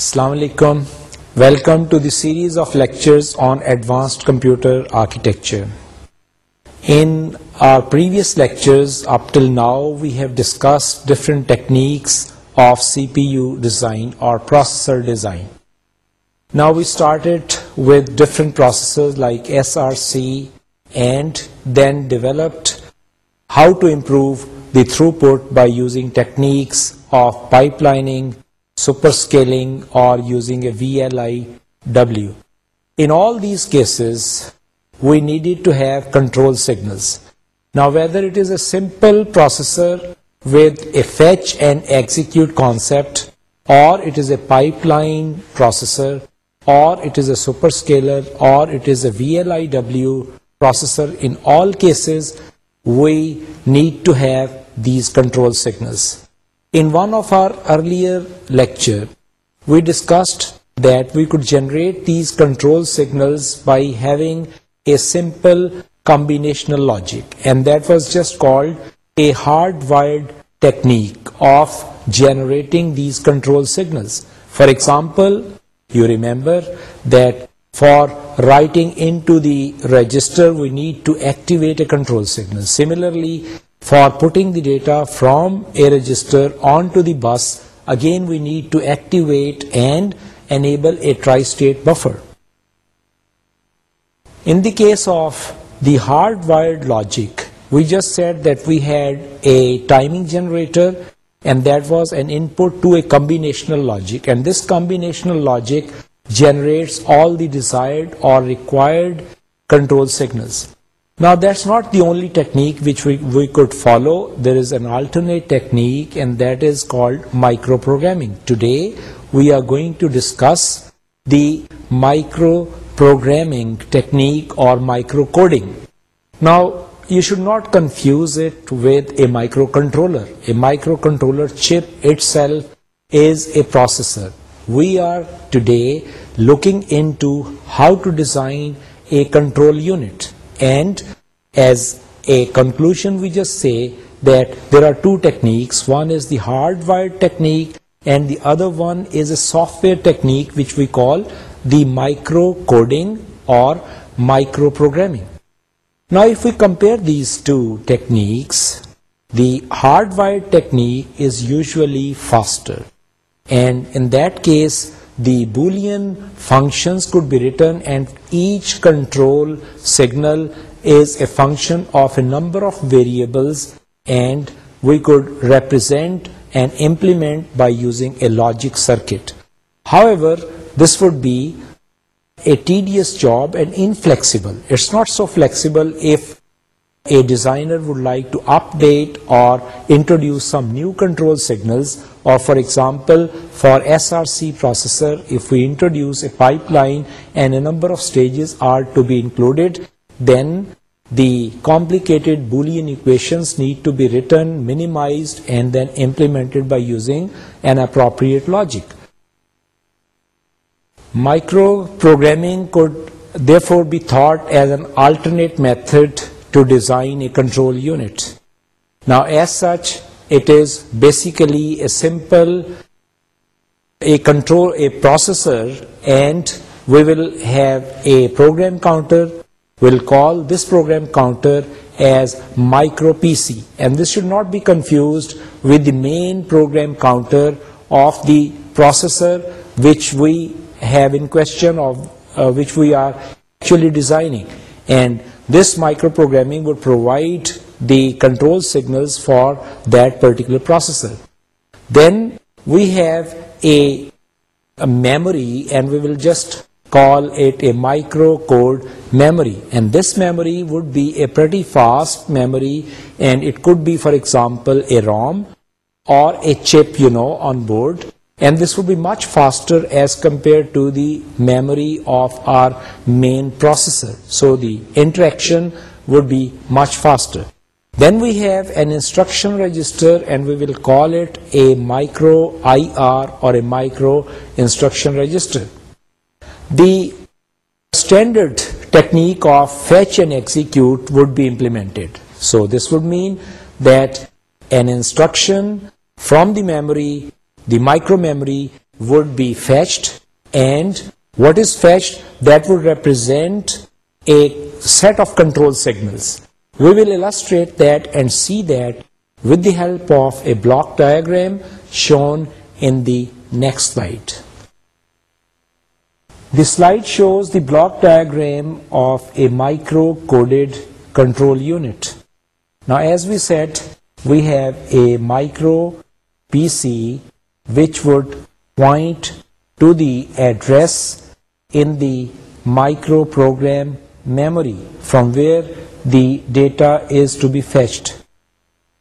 السلام علیکم welcome to the series of lectures on advanced computer architecture in our previous lectures up till now we have discussed different techniques of C P U design or processor design now we started with different processors like S R C and then developed how to improve the throughput by using techniques of pipelining superscaling, or using a VLIW. In all these cases, we needed to have control signals. Now, whether it is a simple processor with a fetch and execute concept, or it is a pipeline processor, or it is a superscaler, or it is a VLIW processor, in all cases, we need to have these control signals. In one of our earlier lecture, we discussed that we could generate these control signals by having a simple combinational logic, and that was just called a hardwired technique of generating these control signals. For example, you remember that for writing into the register we need to activate a control signal. Similarly, for putting the data from a register onto the bus, again we need to activate and enable a tri-state buffer. In the case of the hardwired logic, we just said that we had a timing generator and that was an input to a combinational logic, and this combinational logic generates all the desired or required control signals. Now that's not the only technique which we could follow. There is an alternate technique, and that is called microprogramming. Today we are going to discuss the microprogramming technique or microcoding. Now you should not confuse it with a microcontroller. A microcontroller chip itself is a processor. We are today looking into how to design a control unit. And as a conclusion, we just say that there are two techniques. One is the hardwired technique and the other one is a software technique which we call the microcoding or microprogramming. Now if we compare these two techniques, the hardwired technique is usually faster, and in that case the Boolean functions could be written, and each control signal is a function of a number of variables, and we could represent and implement by using a logic circuit. However, this would be a tedious job and inflexible. It's not so flexible if a designer would like to update or introduce some new control signals, or for example for SRC processor, if we introduce a pipeline and a number of stages are to be included, then the complicated Boolean equations need to be written, minimized, and then implemented by using an appropriate logic. Microprogramming could therefore be thought as an alternate method to design a control unit. Now, as such, it is basically a processor, and we will have a program counter. We'll call this program counter as micro PC, and this should not be confused with the main program counter of the processor which we have in question, of uh, which we are actually designing. And this microprogramming would provide the control signals for that particular processor. Then we have a memory, and we will just call it a microcode memory, and this memory would be a pretty fast memory, and it could be, for example, a ROM or a chip on board, and this would be much faster as compared to the memory of our main processor. So the interaction would be much faster. Then we have an instruction register, and we will call it a micro IR or a micro instruction register. The standard technique of fetch and execute would be implemented. So this would mean that an instruction from the memory the micro memory would be fetched, and what is fetched, that would represent a set of control signals. We will illustrate that and see that with the help of a block diagram shown in the next slide. The slide shows the block diagram of a micro-coded control unit. Now, as we said, we have a micro PC which would point to the address in the microprogram memory from where the data is to be fetched.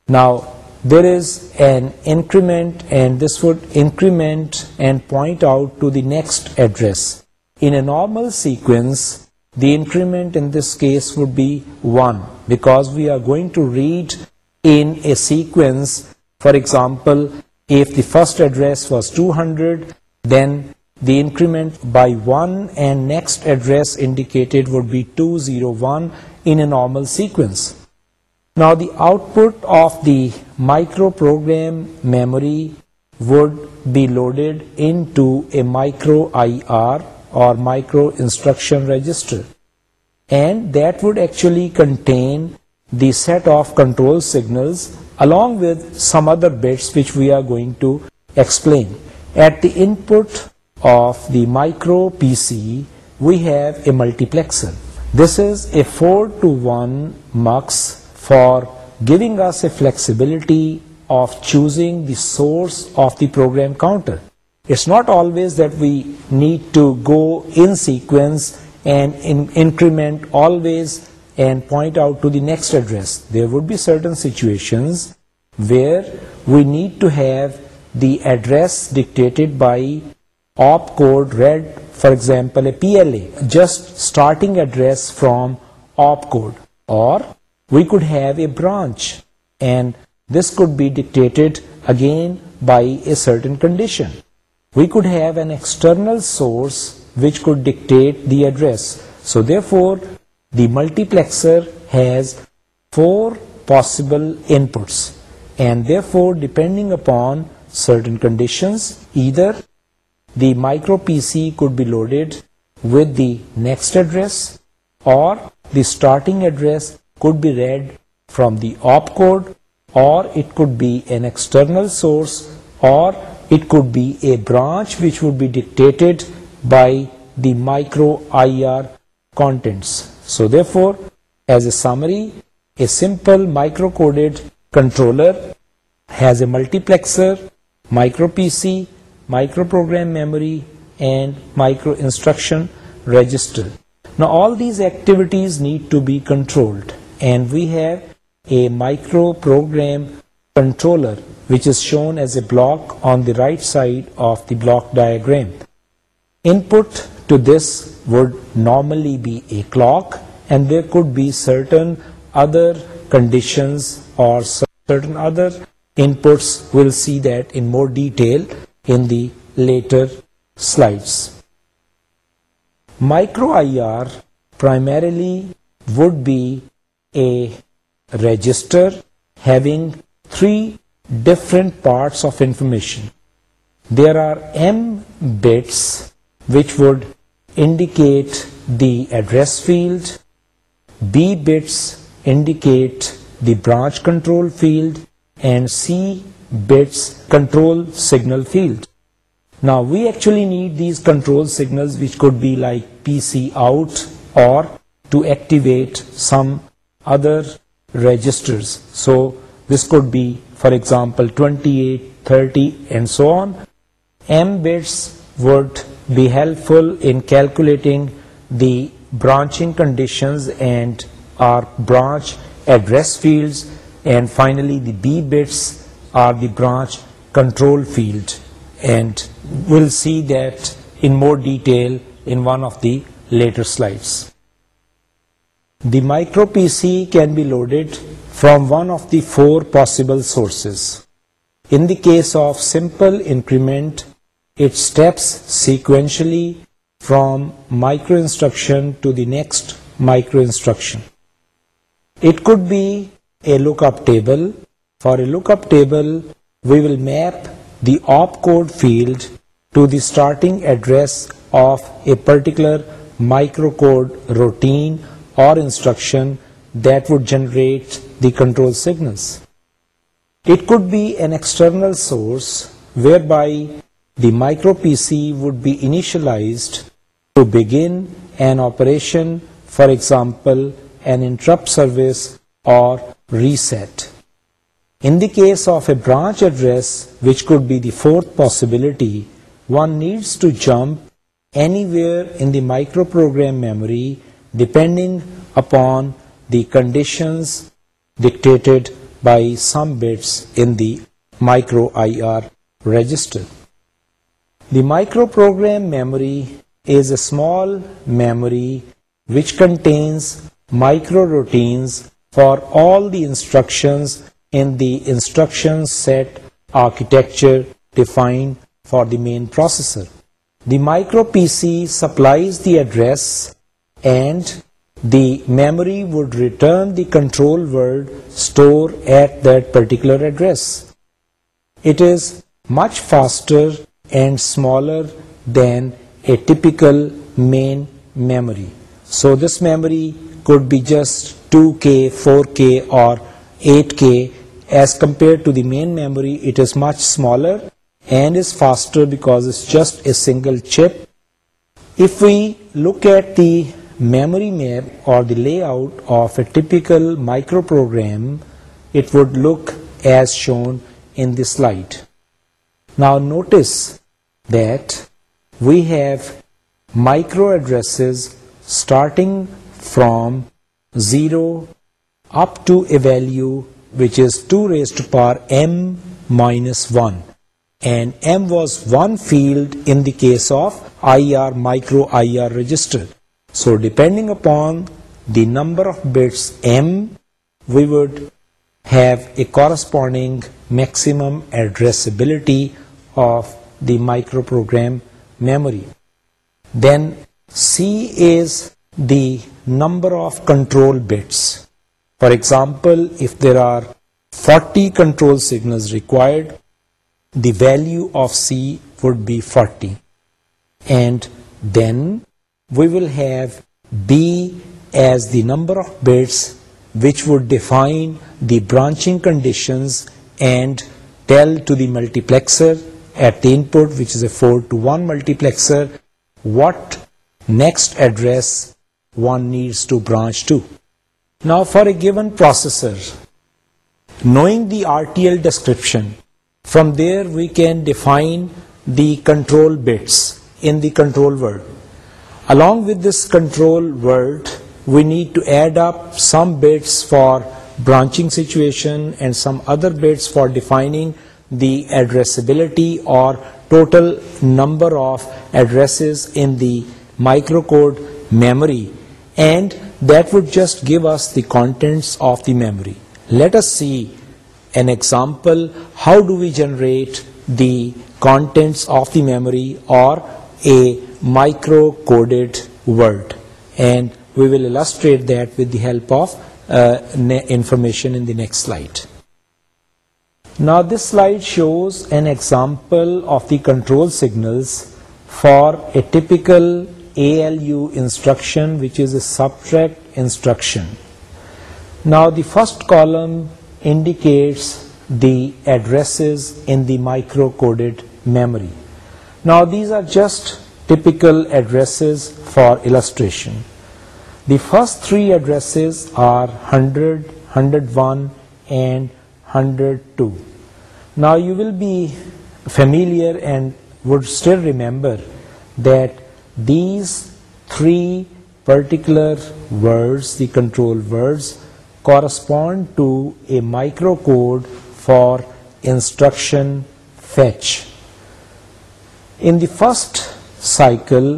Now there is an increment, and this would increment and point out to the next address. In a normal sequence, the increment in this case would be 1, because we are going to read in a sequence, for example, if the first address was 200, then the increment by 1 and next address indicated would be 201 in a normal sequence. Now the output of the microprogram memory would be loaded into a micro IR or micro instruction register, and that would actually contain the set of control signals along with some other bits which we are going to explain. At the input of the micro PC, we have a multiplexer. This is a 4-to-1 mux for giving us a flexibility of choosing the source of the program counter. It's not always that we need to go in sequence and increment always and point out to the next situation where we need to have the address by op code just starting from op code or branch this code be ducked again by a condition we could have an external source which could address so they four The multiplexer has 4 possible inputs, and therefore depending upon certain conditions, either the micro PC could be loaded with the next address, or the starting address could be read from the opcode, or it could be an external source, or it could be a branch which would be dictated by the micro IR contents. So therefore, as a summary, a simple microcoded controller has a multiplexer, micro PC, microprogram memory, and micro instruction register. Now all these activities need to be controlled, and we have a microprogram controller which is shown as a block on the right side of the block diagram. Input to this would normally be a clock, and there could be certain other conditions or certain other inputs. We'll see that in more detail in the later slides. Micro IR primarily would be a register having three different parts of information. There are M bits which would indicate the address field, B bits indicate the branch control field, and C bits control signal field. Now we actually need these control signals, which could be like PC out or to activate some other registers. So this could be, for example, 28, 30 and so on. M bits would be helpful in calculating the branching conditions and our branch address fields, and finally the B bits are the branch control field, and we'll see that in more detail in one of the later slides. The micro PC can be loaded from one of the 4 possible sources. In the case of simple increment it steps sequentially from microinstruction to the next microinstruction. It could be a lookup table. For a lookup table, we will map the opcode field to the starting address of a particular microcode routine or instruction that would generate the control signals. It could be an external source whereby the micro PC would be initialized to begin an operation, for example, an interrupt service or reset. In the case of a branch address, which could be the fourth possibility, one needs to jump anywhere in the microprogram memory depending upon the conditions dictated by some bits in the micro IR register. The microprogram memory is a small memory which contains microroutines for all the instructions in the instruction set architecture defined for the main processor. The micro PC supplies the address and the memory would return the control word store at that particular address. It is much faster and smaller than a typical main memory. So this memory could be just 2K, 4K or 8K. As compared to the main memory, it is much smaller and is faster because it's just a single chip. If we look at the memory map or the layout of a typical microprogram, it would look as shown in the slide. Now notice that we have micro addresses starting from 0 up to a value which is 2 raised to power m minus 1, and m was one field in the case of IR micro IR register. So depending upon the number of bits m, we would have a corresponding maximum addressability of the microprogram memory. Then C is the number of control bits. For example, if there are 40 control signals required, the value of C would be 40. And then we will have B as the number of bits which would define the branching conditions and tell to the multiplexer at the input, which is a 4 to 1 multiplexer, what next address one needs to branch to. Now for a given processor, knowing the RTL description, from there we can define the control bits in the control word. Along with this control word, we need to add up some bits for branching situation and some other bits for defining the addressability or total number of addresses in the microcode memory, and that would just give us the contents of the memory. Let us see an example. How do we generate the contents of the memory or a microcoded word? And we will illustrate that with the help of uh, information in the next slide. Now this slide shows an example of the control signals for a typical ALU instruction, which is a subtract instruction. Now the first column indicates the addresses in the microcoded memory. Now these are just typical addresses for illustration. The first three addresses are 100, 101 and 102. Now you will be familiar and would still remember that these three particular words, the control words, correspond to a microcode for instruction fetch. In the first cycle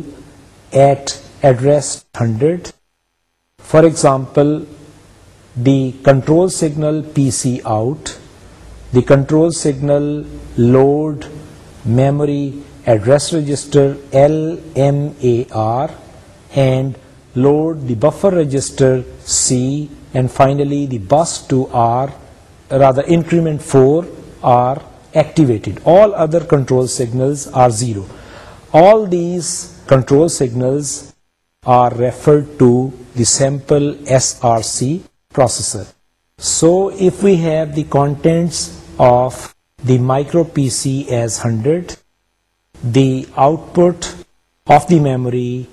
at address 100, for example, the control signal PC out the control signal, load, memory, address register LMAR, and load the buffer register C, and finally the bus to R, rather increment 4, are activated. All other control signals are 0. All these control signals are referred to the sample SRC processor. So if we have the contents of the micro PC as 100, the output of the memory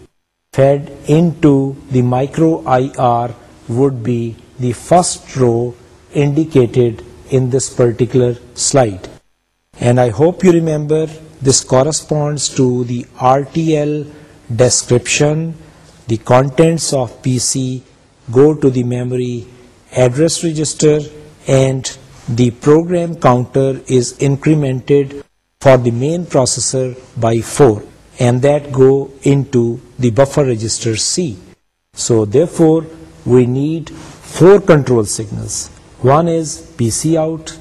fed into the micro IR would be the first row indicated in this particular slide. And I hope you remember this corresponds to the RTL description. The contents of PC go to the memory address register and the program counter is incremented for the main processor by 4 and that go into the buffer register C. So therefore we need 4 control signals. One is PC out,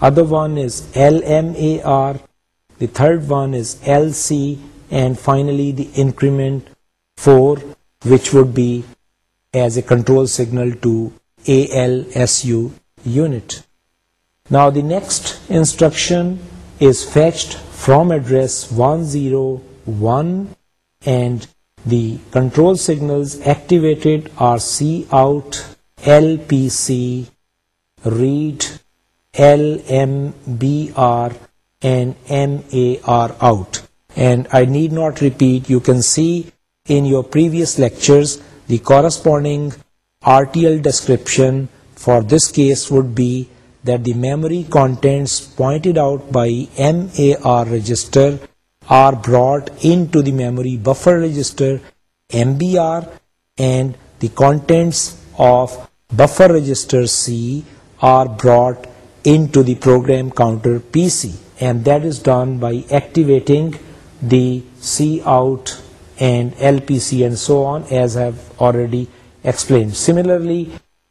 other one is LMAR, the third one is LC, and finally the increment 4, which would be as a control signal to ALSU unit. Now the next instruction is fetched from address 101 and the control signals activated are cout, lpc, read, lmbr and mar out. And I need not repeat, you can see in your previous lectures the corresponding RTL description for this case would be that the memory contents pointed out by MAR register are brought into the memory buffer register MBR, and the contents of buffer register C are brought into the program counter PC, and that is done by activating the Cout and LPC and so on, as I have already explained. Similarly,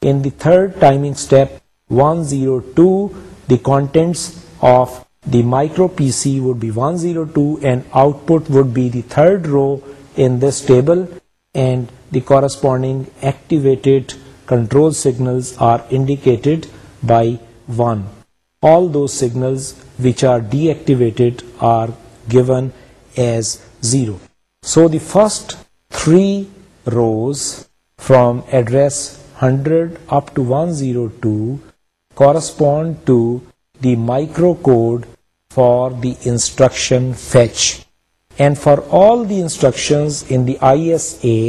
in the third timing step, 102, the contents of the micro PC would be 102, and output would be the third row in this table, and the corresponding activated control signals are indicated by 1. All those signals which are deactivated are given as 0. So the first 3 rows from address 100 up to 102 correspond to the microcode for the instruction fetch. And for all the instructions in the ISA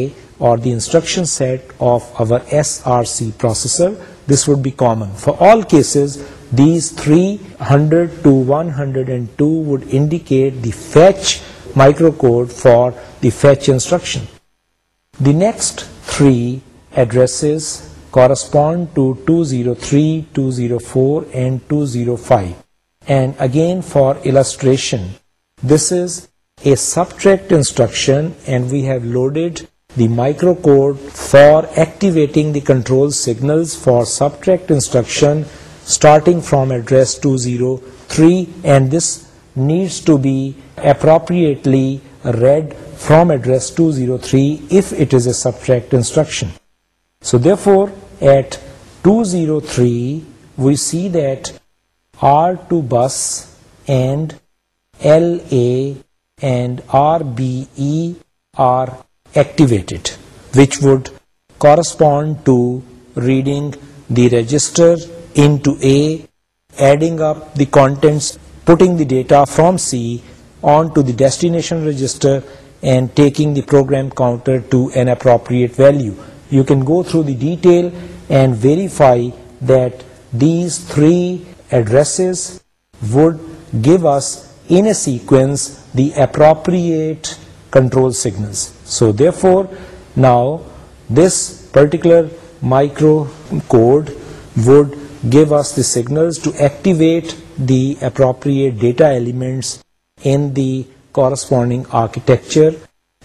or the instruction set of our SRC processor, this would be common. For all cases, these 300 to 102 would indicate the fetch microcode for the fetch instruction. The next three addresses correspond to 203, 204 and 205. And again, for illustration, this is a subtract instruction and we have loaded the microcode for activating the control signals for subtract instruction starting from address 203, and this needs to be appropriately read from address 203 if it is a subtract instruction. So therefore at 203 we see that R2 bus and LA and RBE are activated, which would correspond to reading the register into A, adding up the contents, putting the data from C onto the destination register and taking the program counter to an appropriate value. You can go through the detail and verify that these three addresses would give us in a sequence the appropriate control signals. So therefore now this particular microcode would give us the signals to activate the appropriate data elements in the corresponding architecture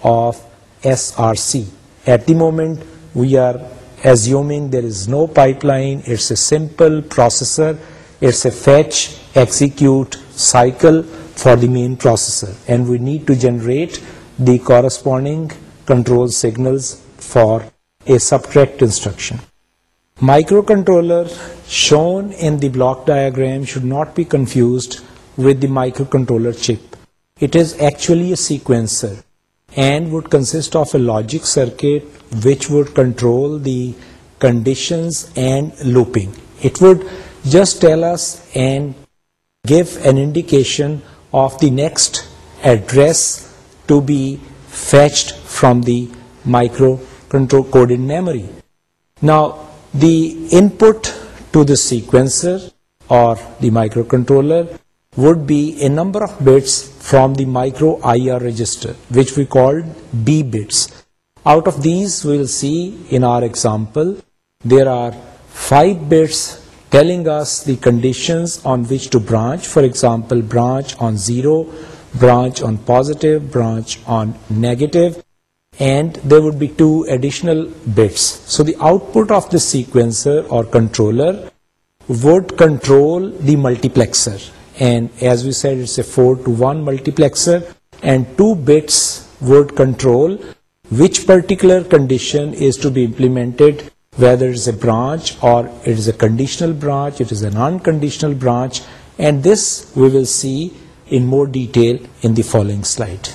of SRC. At the moment we are assuming there is no pipeline, it's a simple processor, it's a fetch, execute, cycle for the main processor, and we need to generate the corresponding control signals for a subtract instruction. Microcontroller shown in the block diagram should not be confused with the microcontroller chip. It is actually a sequencer and would consist of a logic circuit which would control the conditions and looping. It would just tell us and give an indication of the next address to be fetched from the microcontroller coded memory. Now, the input to the sequencer or the microcontroller would be a number of bits from the micro I R register example there are five bits condition branch for example branch on zero branch on positive branch on negative and they would be two additional bits so the output of this sequencer or controller what control the multiplexer And as we said, it's a 4-to-1 multiplexer, and 2 bits would control which particular condition is to be implemented, whether it's a branch or it is a conditional branch, it is an unconditional branch, and this we will see in more detail in the following slide.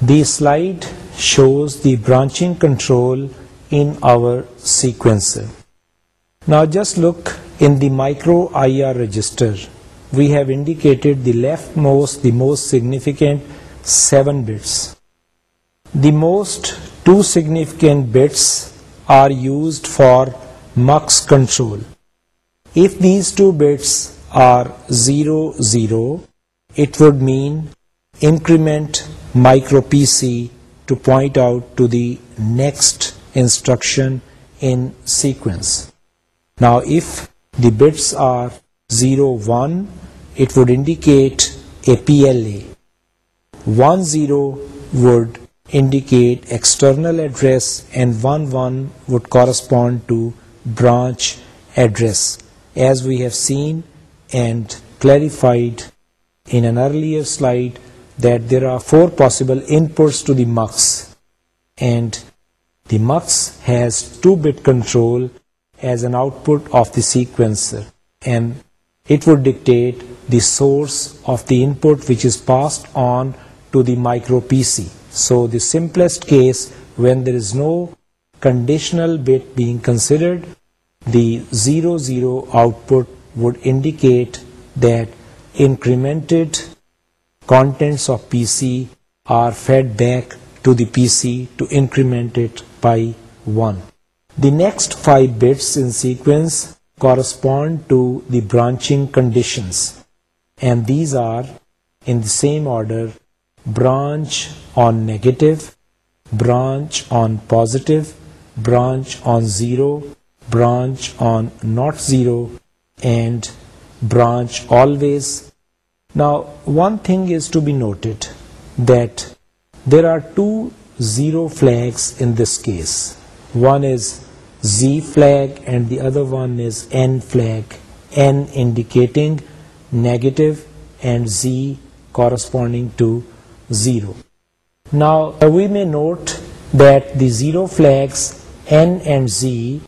The slide shows the branching control in our sequencer. Now just look in the micro IR register. We have indicated the leftmost, the most significant 7 bits. The most 2 significant bits are used for mux control. If these 2 bits are 00, it would mean increment micro PC to point out to the next instruction in sequence. Now if the bits are 0, 1, it would indicate a PLA. 1, 0 would indicate external address and 1, 1 would correspond to branch address, as we have seen and clarified in an earlier slide that there are 4 possible inputs to the MUX, and the MUX has 2-bit control as an output of the sequencer, and it would dictate the source of the input which is passed on to the micro PC. So the simplest case, when there is no conditional bit being considered, the 00 output would indicate that incremented contents of PC are fed back to the PC to increment it by 1. The next 5 bits in sequence correspond to the branching conditions, and these are in the same order: branch on negative, branch on positive, branch on 0, branch on not 0, and branch always. Now one thing is to be noted, that there are two 0 flags in this case. One is Z flag and the other one is N flag, N indicating negative and Z corresponding to 0. Now we may note that the 0 flags N and Z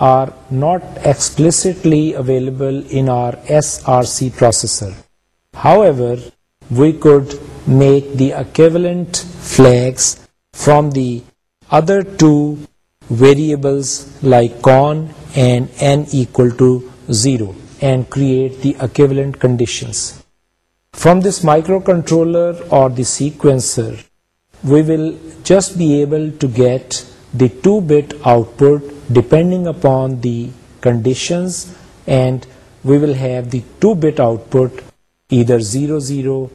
are not explicitly available in our SRC processor. However, we could make the equivalent flags from the other two variables like con and n equal to 0 and create the equivalent conditions. From this microcontroller or the sequencer, we will just be able to get the 2-bit output depending upon the conditions, and we will have the 2-bit output either 00,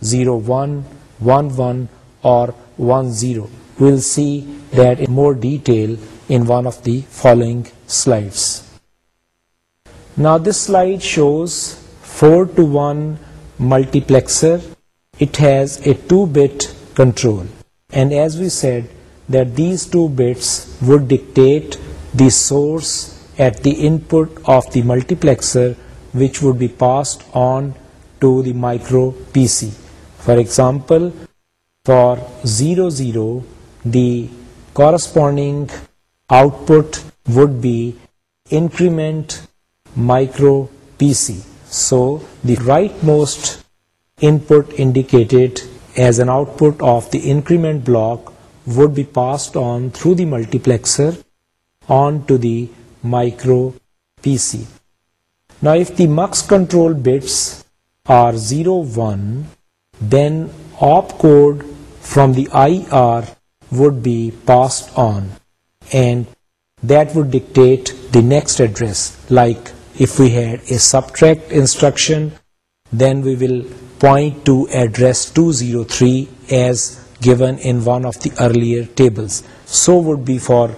01, 11 or 10. We'll see that in more detail in one of the following slides. Now this slide shows 4-to-1 multiplexer. It has a 2-bit control, and as we said that these 2 bits would dictate the source at the input of the multiplexer, which would be passed on to the micro PC. For example, for 00 the corresponding output would be increment micro PC. So the rightmost input indicated as an output of the increment block would be passed on through the multiplexer onto the micro PC. Now if the mux control bits are 0, 1, then opcode from the IR would be passed on, and that would dictate the next address. Like if we had a subtract instruction, then we will point to address 203 as given in one of the earlier tables. So would be for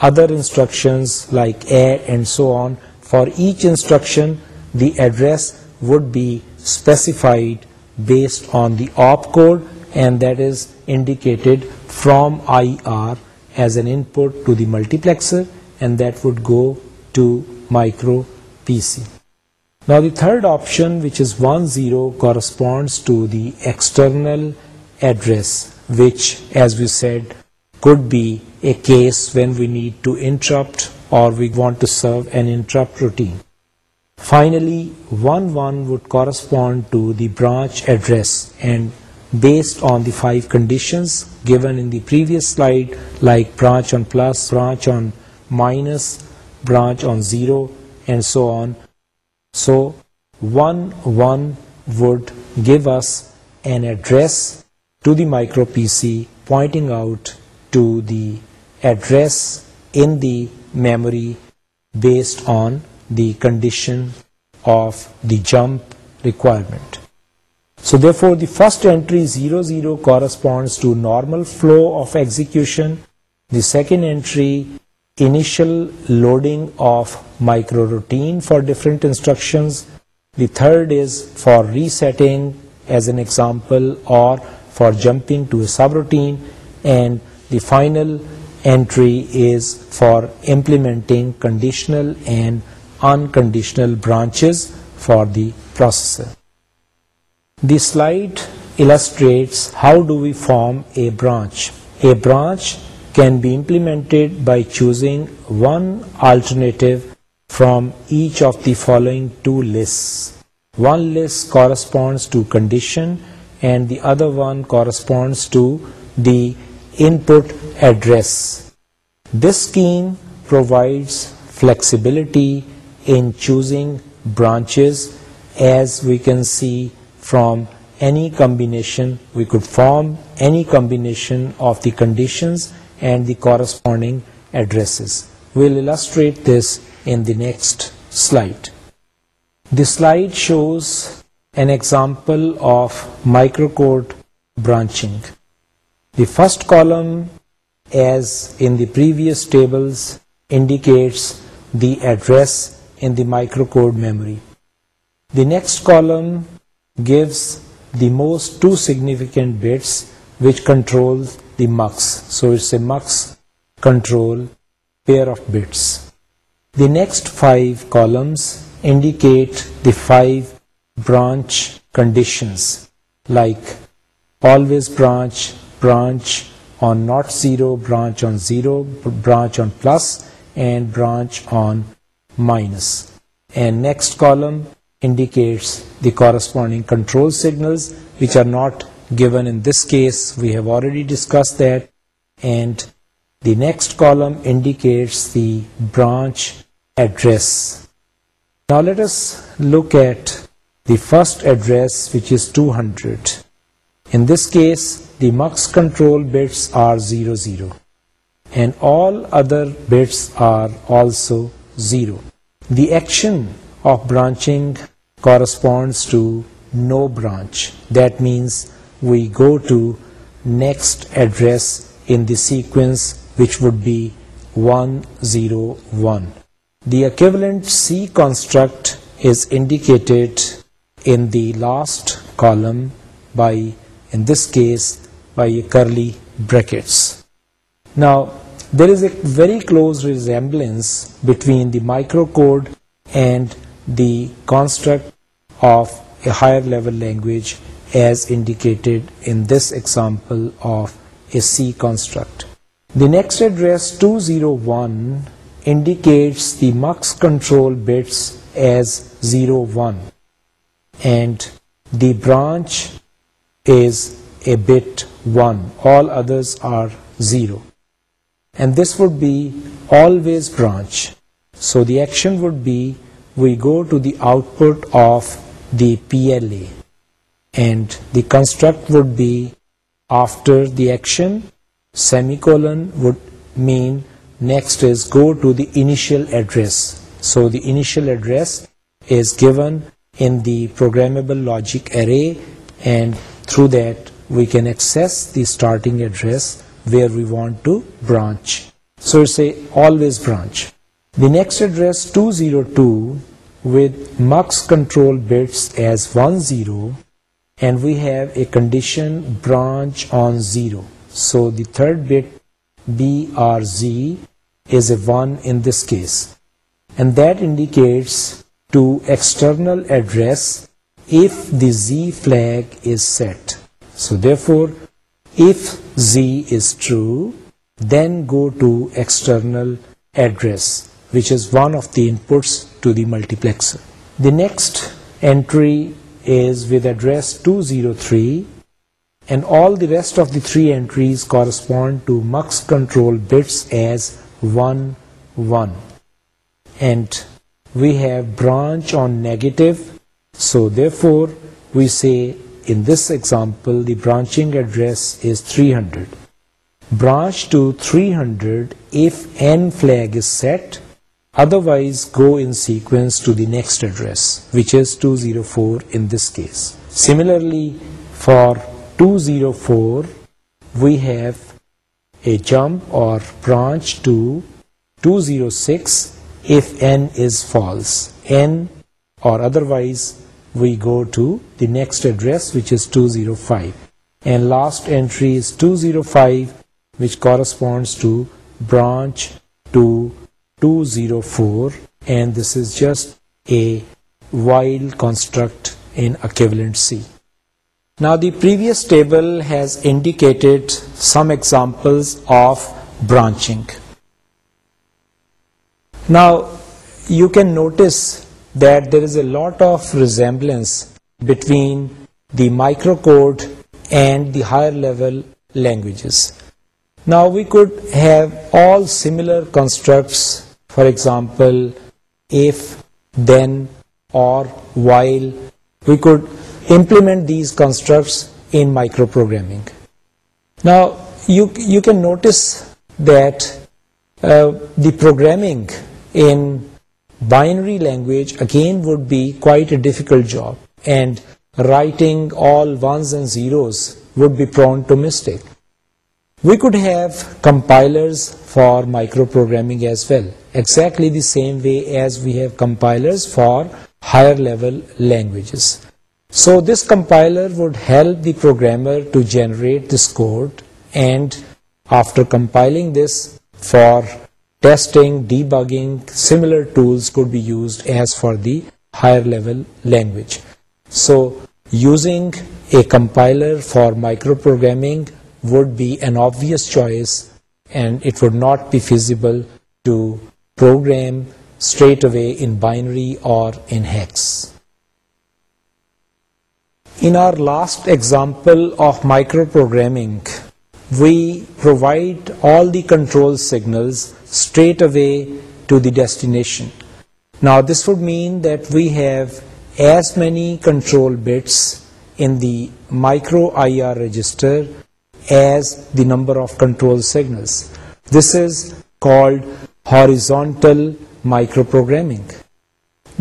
other instructions like add and so on. For each instruction, the address would be specified based on the opcode, and that is indicated from IR as an input to the multiplexer, and that would go to micro PC. Now the third option, which is 10, corresponds to the external address, which, as we said, could be a case when we need to interrupt or we want to serve an interrupt routine. Finally, 11 would correspond to the branch address, and based on the 5 conditions given in the previous slide, like branch on plus, branch on minus, branch on 0, and so on. So 1 1 would give us an address to the micro PC pointing out to the address in the memory based on the condition of the jump requirement. So therefore the first entry 00 corresponds to normal flow of execution. The second entry, initial loading of microroutine for different instructions. The third is for resetting as an example or for jumping to a subroutine, and the final entry is for implementing conditional and unconditional branches for the processor. This slide illustrates how do we form a branch. A branch can be implemented by choosing one alternative from each of the following two lists. One list corresponds to condition and the other one corresponds to the input address. This scheme provides flexibility in choosing branches, as we can see from any combination. We could form any combination of the conditions and the corresponding addresses. We'll illustrate this in the next slide. This slide shows an example of microcode branching. The first column, as in the previous tables, indicates the address in the microcode memory. The next column gives the most two significant bits which control the mux. So it's a mux control pair of bits. The next 5 columns indicate the 5 branch conditions, like always branch, branch on not zero, branch on zero, branch on plus, and branch on minus. And next column indicates the corresponding control signals, which are not given in this case. We have already discussed that. And the next column indicates the branch address. Now let us look at the first address, which is 200. In this case, the mux control bits are 00 and all other bits are also 0. The action of branching corresponds to no branch. That means we go to next address in the sequence, which would be 101. The equivalent C construct is indicated in the last column by, in this case, by curly brackets. Now, there is a very close resemblance between the microcode and the construct of a higher level language as indicated in this example of a C construct. The next address 201 indicates the mux control bits as 01 and the branch is a bit 1, all others are 0, and this would be always branch. So the action would be we go to the output of the PLA, and the construct would be after the action, semicolon would mean next is go to the initial address. So the initial address is given in the programmable logic array, and through that we can access the starting address where we want to branch. So it's always branch. The next address 202 with mux control bits as 10, and we have a condition branch on 0. So the third bit BRZ is a 1 in this case, and that indicates to external address if the Z flag is set. So therefore, if Z is true, then go to external address which is one of the inputs to the multiplexer. The next entry is with address 203, and all the rest of the three entries correspond to mux control bits as 1, 1. And we have branch on negative, so therefore we say in this example the branching address is 300. Branch to 300 if n flag is set, Otherwise, go in sequence to the next address, which is 204 in this case. Similarly, for 204, we have a jump or branch to 206 if n is false. N or otherwise, we go to the next address, which is 205. And last entry is 205, which corresponds to branch to 204, and this is just a while construct in equivalent C. Now the previous table has indicated some examples of branching. Now you can notice that there is a lot of resemblance between the microcode and the higher level languages. Now we could have all similar constructs for example, if, then, or, while. We could implement these constructs in microprogramming. Now, you can notice that uh, the programming in binary language again would be quite a difficult job, and writing all ones and zeros would be prone to mistake. We could have compilers for microprogramming as well exactly the same way as we have compilers for higher level languages. So this compiler would help the programmer to generate this code, and after compiling this for testing, debugging, similar tools could be used as for the higher level language. So using a compiler for microprogramming would be an obvious choice, and it would not be feasible to program straight away in binary or in hex. In our last example of microprogramming, we provide all the control signals straight away to the destination. Now this would mean that we have as many control bits in the micro IR register as the number of control signals. This is called horizontal microprogramming.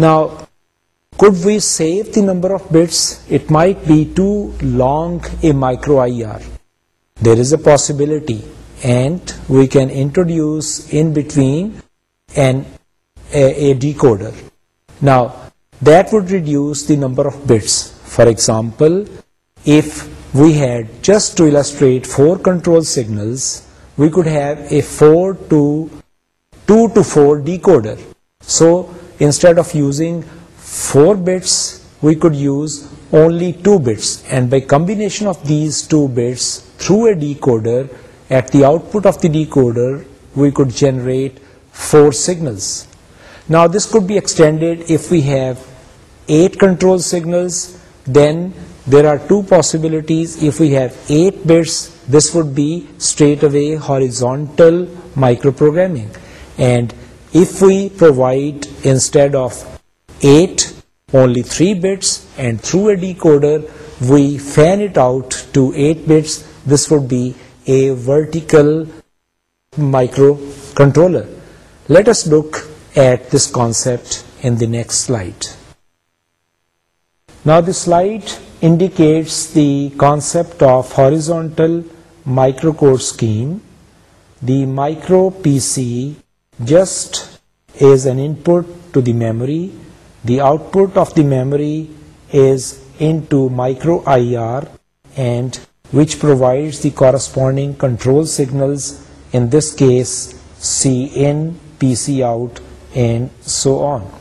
Now, could we save the number of bits? It might be too long a micro IR. There is a possibility, and we can introduce in between a decoder. Now, that would reduce the number of bits. For example, if we had, just to illustrate, 4 control signals, we could have a 4 to 2 to 4 decoder. So instead of using 4 bits, we could use only 2 bits, and by combination of these 2 bits through a decoder, at the output of the decoder we could generate 4 signals. Now this could be extended if we have 8 control signals, then there are 2 possibilities. If we have 8 bits, this would be straight away horizontal microprogramming. And if we provide instead of 8 only 3 bits, and through a decoder we fan it out to 8 bits, this would be a vertical microcontroller. Let us look at this concept in the next slide. Now this slide indicates the concept of horizontal microcode scheme. The micro PC just is an input to the memory. The output of the memory is into micro IR, and which provides the corresponding control signals, in this case C in, PC out, and so on.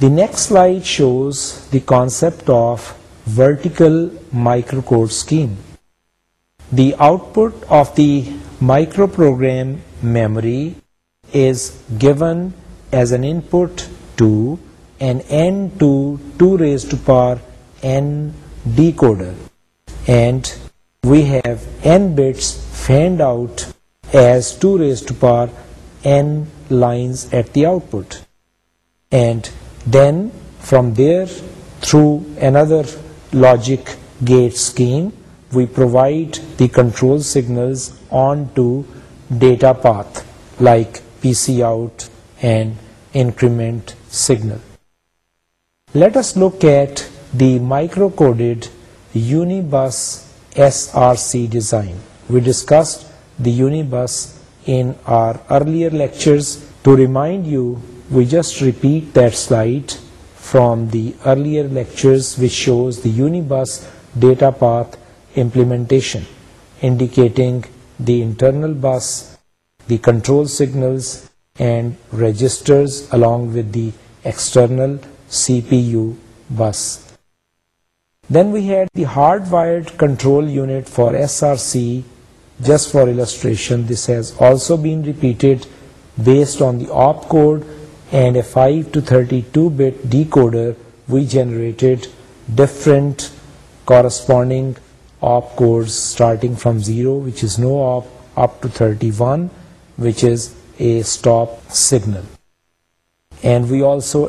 The next slide shows the concept of vertical microcode scheme. The output of the microprogram memory is given as an input to an n to 2 raised to power n decoder, and we have n bits fanned out as 2 raised to power n lines at the output, and then from there through another logic gate scheme we provide the control signals onto data path like PC out and increment signal. Let us look at the microcoded Unibus SRC design. We discussed the Unibus in our earlier lectures. To remind you, we just repeat that slide from the earlier lectures, which shows the Unibus data path implementation, indicating the internal bus the control signals and registers along with the external CPU bus. Then we had the hardwired control unit for SRC. Just for illustration, this has also been repeated based on the opcode and a 5 to 32 bit decoder. We generated different corresponding opcodes starting from 0, which is no op, up to 31, which is a stop signal. And we also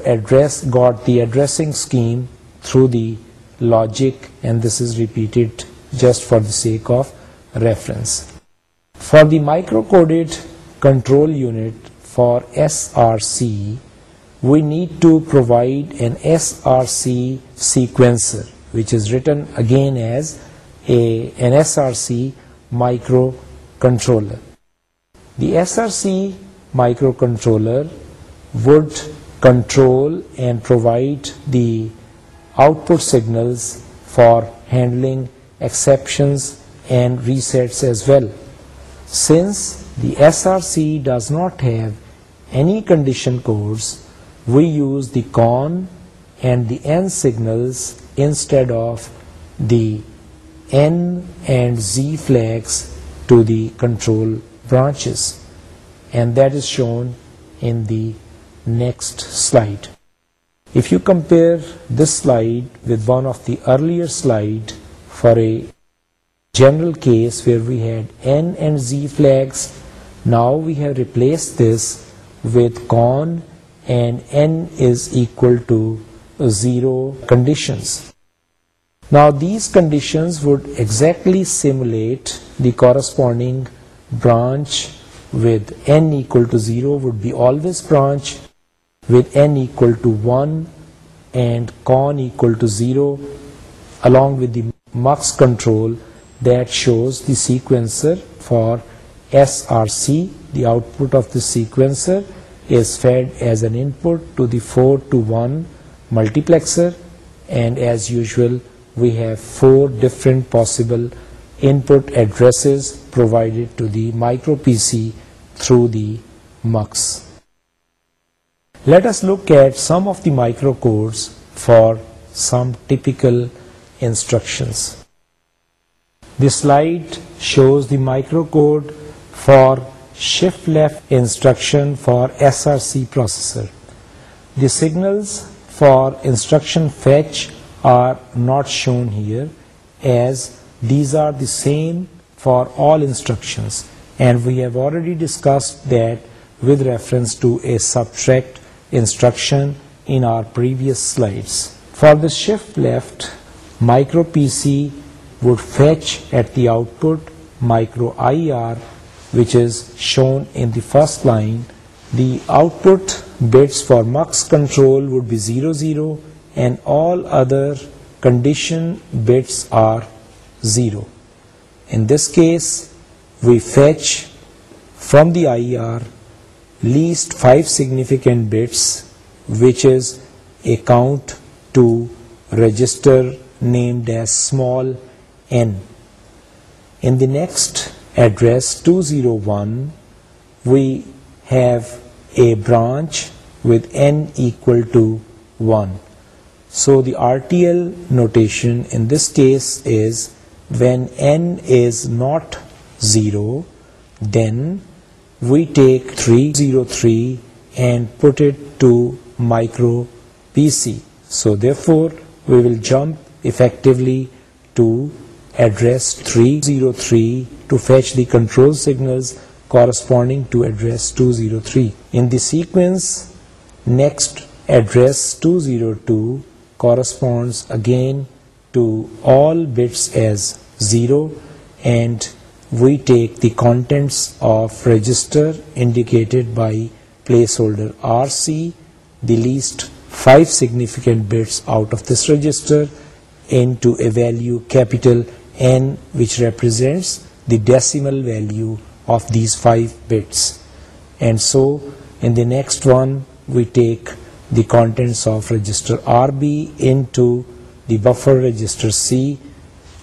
got the addressing scheme through the logic, and this is repeated just for the sake of reference. For the microcoded control unit for SRC, we need to provide an SRC sequencer, which is written again as an SRC microcontroller. The SRC microcontroller would control and provide the output signals for handling exceptions and resets as well. Since the SRC does not have any condition codes, we use the con and the and signals instead of the N and Z flags to the control branches, and that is shown in the next slide. If you compare this slide with one of the earlier slide for a general case where we had N and Z flags, now we have replaced this with con and N is equal to 0 conditions. Now these conditions would exactly simulate the corresponding branch with n equal to 0 would be always branch with n equal to 1 and con equal to 0, along with the mux control that shows the sequencer for SRC. The output of the sequencer is fed as an input to the 4-to-1 multiplexer, and as usual we have 4 different possible input addresses provided to the micro PC through the MUX. Let us look at some of the microcodes for some typical instructions. This slide shows the microcode for shift left instruction for SRC processor. The signals for instruction fetch are not shown here as these are the same for all instructions, and we have already discussed that with reference to a subtract instruction in our previous slides. For the shift left, micro PC would fetch at the output micro IR, which is shown in the first line. The output bits for mux control would be 00, and all other condition bits are 0. In this case, we fetch from the IR least 5 significant bits, which is a count to register named as small n. In the next address 201, we have a branch with n equal to 1. So the RTL notation in this case is when n is not 0, then we take 303 and put it to micro PC. So therefore we will jump effectively to address 303 to fetch the control signals corresponding to address 203. In the sequence, next address 202 corresponds again to all bits as 0, and we take the contents of register indicated by placeholder RC, the least 5 significant bits out of this register, into a value capital N, which represents the decimal value of these 5 bits. And so in the next one we take the contents of register RB into the buffer register C,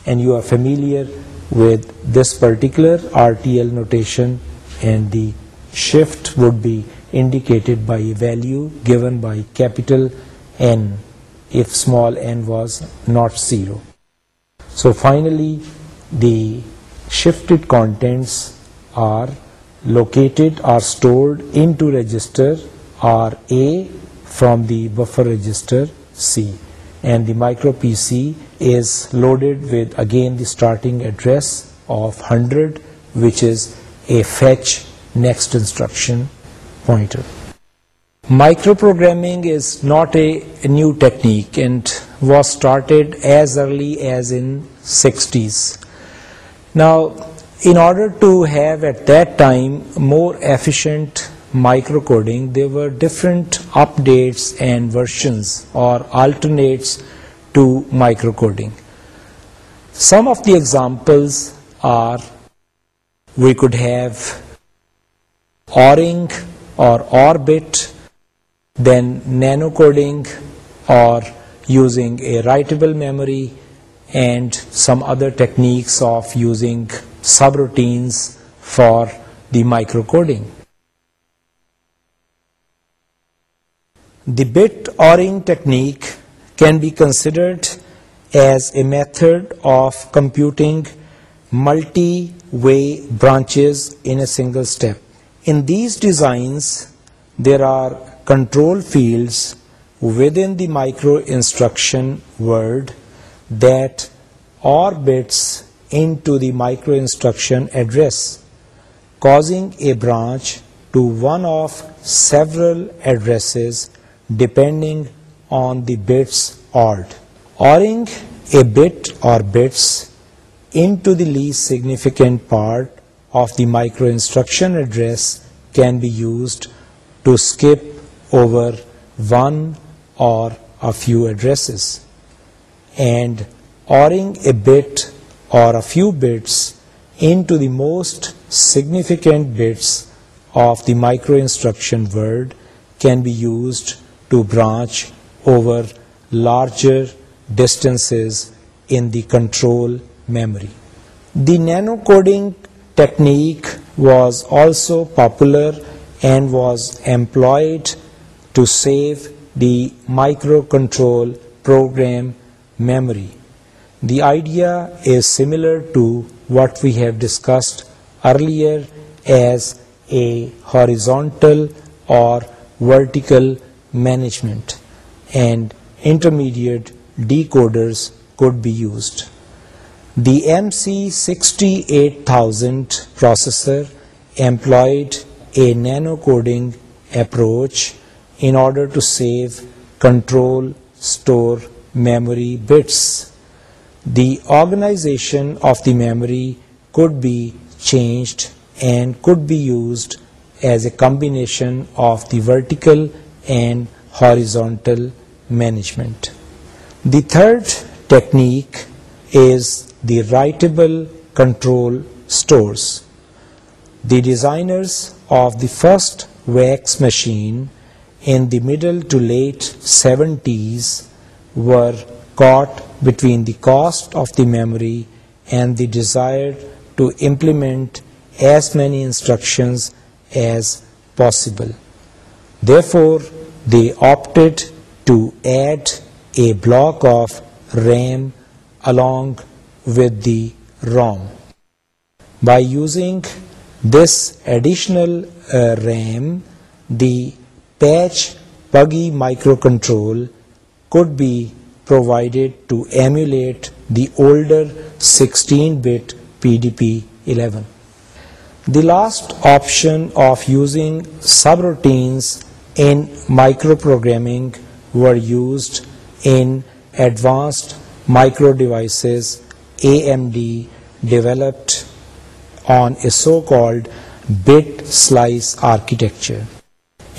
and you are familiar with this particular RTL notation, and the shift would be indicated by a value given by capital N if small n was not 0. So finally the shifted contents are located or stored into register RA from the buffer register C and the micro PC is loaded with again the starting address of 100, which is a fetch next instruction pointer. Microprogramming is not a new technique and was started as early as in 60s. Now, in order to have at that time more efficient microcoding, there were different updates and versions or alternates to microcoding. Some of the examples are we could have ORing or OR bit, then nanocoding or using a writable memory, and some other techniques of using subroutines for the microcoding. The bit oring technique can be considered as a method of computing multi-way branches in a single step. In these designs, there are control fields within the micro instruction word that orbits into the micro instruction address, causing a branch to one of several addresses depending on the bits odd. Oring a bit or bits into the least significant part of the microinstruction address can be used to skip over one or a few addresses, and oring a bit or a few bits into the most significant bits of the microinstruction word can be used to branch over larger distances in the control memory. The nanocoding technique was also popular and was employed to save the microcontrol program memory. The idea is similar to what we have discussed earlier as a horizontal or vertical management, and intermediate decoders could be used. The MC68000 processor employed a nanocoding approach in order to save control store memory bits. The organization of the memory could be changed and could be used as a combination of the vertical and horizontal management. The third technique is the writable control stores. The designers of the first wax machine in the middle to late 70s were caught between the cost of the memory and the desire to implement as many instructions as possible. Therefore, they opted to add a block of RAM along with the ROM. By using this additional uh, RAM, the patch buggy microcontrol could be provided to emulate the older 16-bit PDP-11. The last option of using subroutines in microprogramming were used in advanced micro devices AMD developed on a so-called bit slice architecture,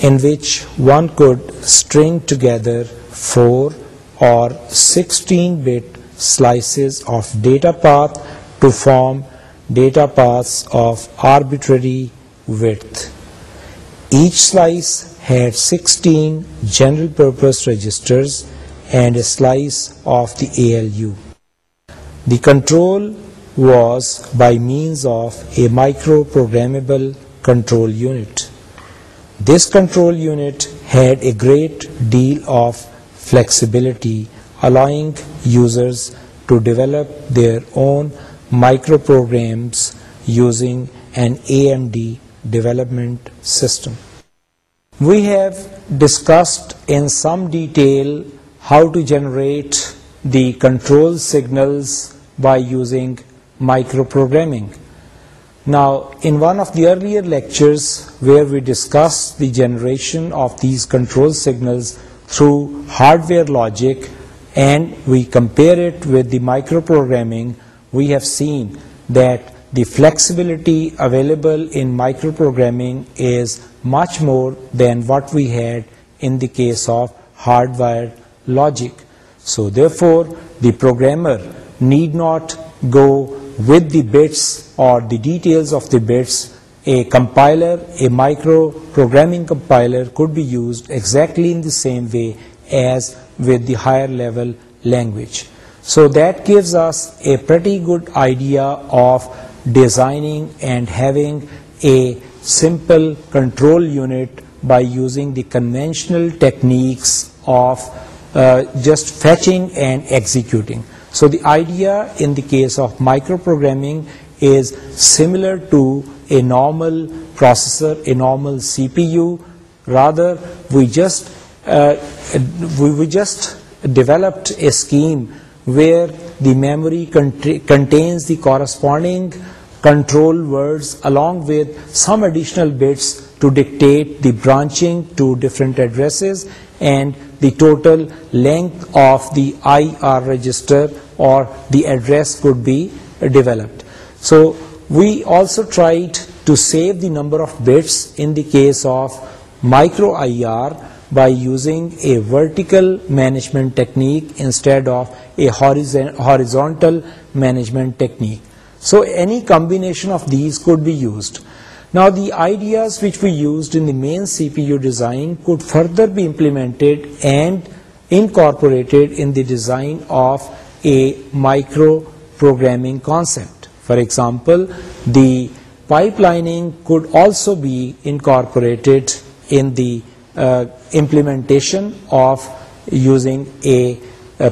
in which one could string together 4 or 16-bit slices of data path to form data paths of arbitrary width. Each slice have 16 general purpose registers and a slice of the ALU. The control was by means of a microprogrammable control unit. This control unit had a great deal of flexibility, allowing users to develop their own microprograms using an AMD development system. We have discussed in some detail how to generate the control signals by using microprogramming. Now, in one of the earlier lectures where we discussed the generation of these control signals through hardware logic and we compare it with the microprogramming, we have seen that the flexibility available in microprogramming is much more than what we had in the case of hardwired logic. So therefore, the programmer need not go with the bits or the details of the bits. A compiler, a microprogramming compiler could be used exactly in the same way as with the higher level language. So that gives us a pretty good idea of designing and having a simple control unit by using the conventional techniques of uh, just fetching and executing. So the idea in the case of microprogramming is similar to a normal processor, a normal CPU. Rather, uh, we just developed a scheme where the memory contains the corresponding control words along with some additional bits to dictate the branching to different addresses and the total length of the IR register or the address could be developed. So we also tried to save the number of bits in the case of micro IR by using a vertical management technique instead of a horizontal management technique. So any combination of these could be used. Now the ideas which we used in the main CPU design could further be implemented and incorporated in the design of a microprogramming concept. For example, the pipelining could also be incorporated in the uh, implementation of using a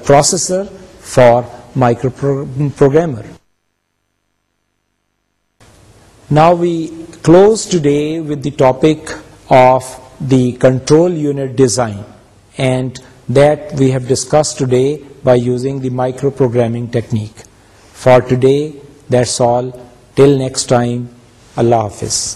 processor for microprogrammer. Now we close today with the topic of the control unit design, and that we have discussed today by using the microprogramming technique. For today, that's all. Till next time, Allah Hafiz.